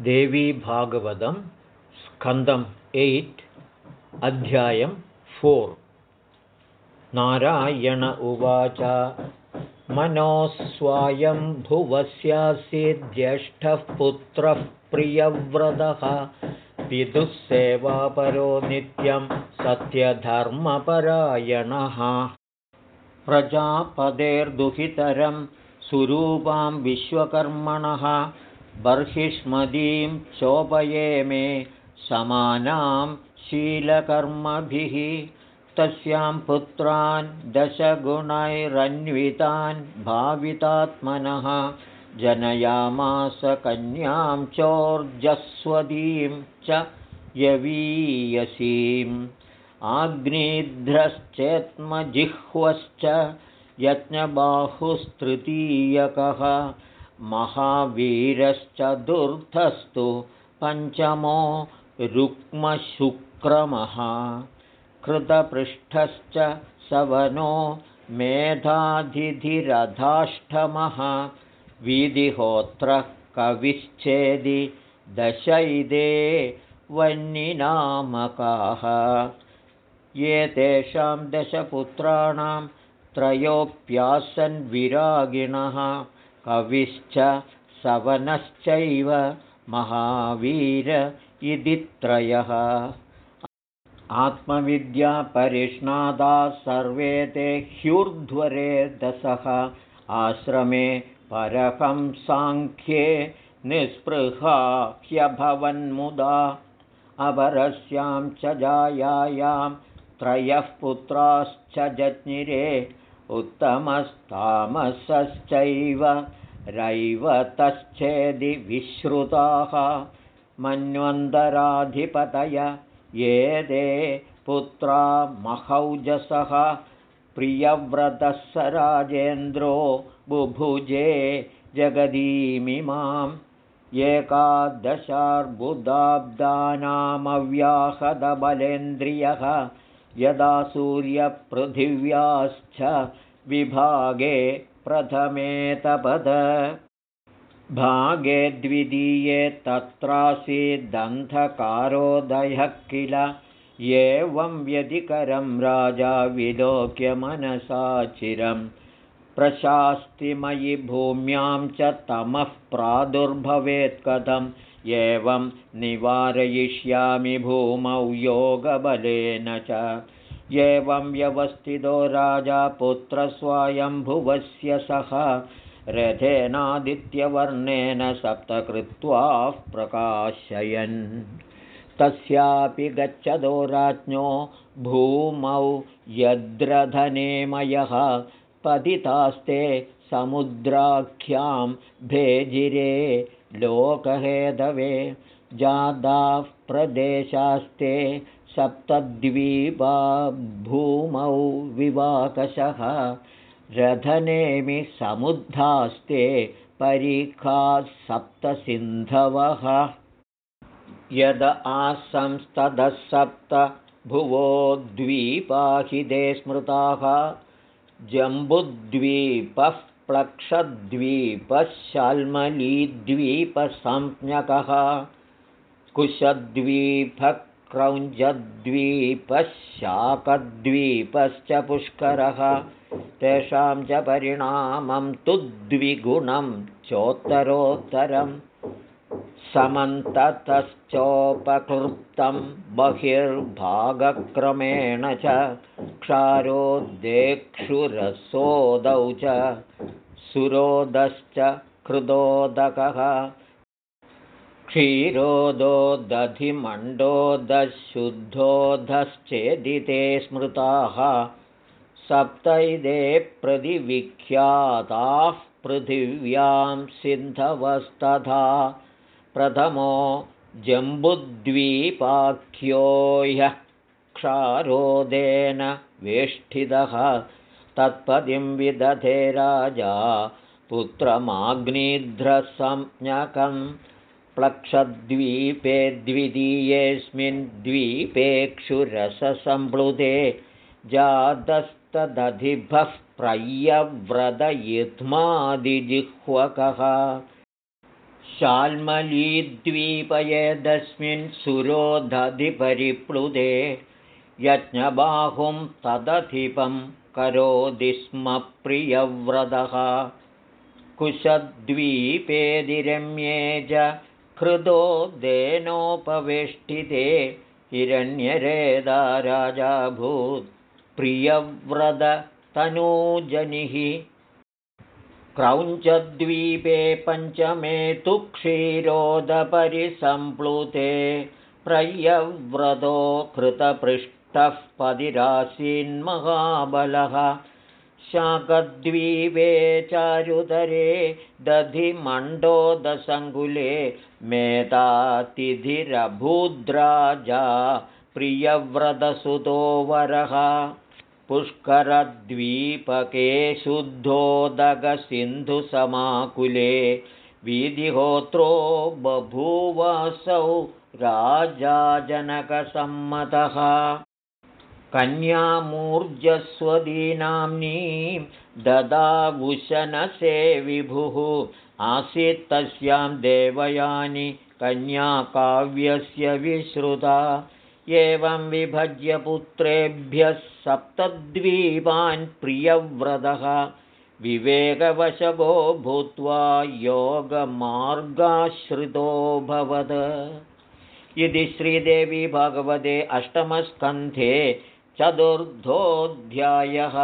देवीभागवतं स्कन्दम् एय्ट् अध्यायं फोर्। नारायण उवाच मनोस्वायम्भुवस्यासीद्ज्येष्ठः पुत्रः प्रियव्रतः। पितुः सेवापरो नित्यं सत्यधर्मपरायणः। प्रजापदेर्दुहितरं सुरूपां विश्वकर्मणः बर्हिष्मदीं शोभये मे समानां शीलकर्मभिः तस्यां पुत्रान् दशगुणैरन्वितान् भावितात्मनः जनयामास कन्यां चोर्जस्वतीं च यवीयसीम्। आग्निध्रश्चेत्मजिह्वश्च यज्ञबाहुस्तृतीयकः महावीरश्चतुर्थस्तु पञ्चमो रुक्मशुक्रमः। कृतपृष्ठश्च सवनो मेधाधिधिरधाष्टमः वीधिहोत्रः कविश्चेदि दशैदे वह्निनामकाः। ये तेषां दशपुत्राणां त्रयोऽप्यासन्विरागिणः कविश्च सवनश्चैव महावीर इति त्रयः। आत्मविद्यापरिष्णादाः सर्वे ते ह्यूर्ध्वरे दशः। आश्रमे परहं साङ्ख्ये निःस्पृहा ह्यभवन्मुदा। अपरस्यां च जायायां त्रयः पुत्राश्च जज्ञिरे उत्तमस्तामसश्चैव रैवतश्चेदि विश्रुताः मन्वन्तराधिपतय ये ते पुत्रा महौजसः प्रियव्रतः स राजेन्द्रो बुभुजे जगदीमिमाम् एकादशार्बुदाब्दानामव्याहदबलेन्द्रियः यदा सूर्यपृथिव्याश्च विभागे प्रथमे तपद भागे द्वितीये तत्रासीदन्धकारोदयः किल? एवं व्यधिकरं राजा विलोक्य मनसा चिरं प्रशास्तिमयि भूम्यां च तमः प्रादुर्भवेत्कथम् एवं निवारयिष्यामि भूमौ योगबलेन च एवं व्यवस्थितो राजा पुत्रस्वयम्भुवस्य सह रथेनादित्यवर्णेन सप्तकृत्वा प्रकाशयन्। तस्यापि गच्छतो राज्ञो भूमौ यद्रधनेमयः पतितास्ते समुद्राख्यां भेजिरे लोकहेदवे जादाः प्रदेशास्ते सप्तद्वीपा भूमौ विवाकशः। रथनेमि समुद्धास्ते परिखाः सप्तसिन्धवः यद आसंस्ततः सप्त भुवो द्वीपाहिदे स्मृताः। जम्बुद्वीपः प्लक्षद्वीपशाल्मलीद्वीपसंज्ञकः कुशद्वीपक्रौञ्जद्वीपशाकद्वीपश्च पुष्करः। तेषां च परिणामं तु द्विगुणं चोत्तरोत्तरम् समन्ततश्चोपकृप्तं बहिर्भागक्रमेण च क्षारोदेक्षुरसोदौ च सुरोदश्च कृदोदकः क्षीरोदोदधिमण्डोदशुद्धोधश्चेदिते स्मृताः सप्तैदे प्रतिविख्याताः पृथिव्यां सिन्धवस्तथा प्रथमो जम्बुद्वीपाख्यो ह्यः क्षारोदेन वेष्ठितः तत्पदिं विदधे राजा पुत्रमाग्निध्रसंज्ञकं प्लक्षद्वीपे द्वितीयेऽस्मिन् द्वीपेक्षुरससम्प्लुते जातस्तदधिभः प्रय्यव्रतयुध्मादिजिह्वकः शाल्मलीद्वीपयेदस्मिन् सुरो दधिपरिप्लुते यज्ञबाहुं तदधिपं करोति स्म प्रियव्रतः। कुशद्वीपेदिरम्ये च हृदो देनोपवेष्टिते हिरण्यरेदा राजाभूत् प्रियव्रततनूजनिः। क्रौञ्चद्वीपे पञ्चमे तु क्षीरोदपरिसम्प्लुते प्रयव्रतो कृतपृष्ठः पदिरासीन्महाबलः शाकद्वीपे चारुतरे दधिमण्डोदसङ्कुले मेधातिथिरभूद्राजा प्रियव्रतसुतो वरः पुष्करद्वीपके शुद्धोदकसिन्धुसमाकुले वीधिहोत्रो बभूवसौ राजा जनकसम्मतः कन्यामूर्जस्वदीनाम्नीं ददाभूषणसे विभुः। आसीत् तस्यां देवयानि कन्याकाव्यस्य विश्रुता। एवं विभज्य पुत्रेभ्यः सप्तद्वीपान् प्रियव्रतः। विवेकवशभो भूत्वा योगमार्गाश्रितोऽभवत् इति श्रीदेवी भगवते अष्टमस्कन्धे चतुर्थोऽध्यायः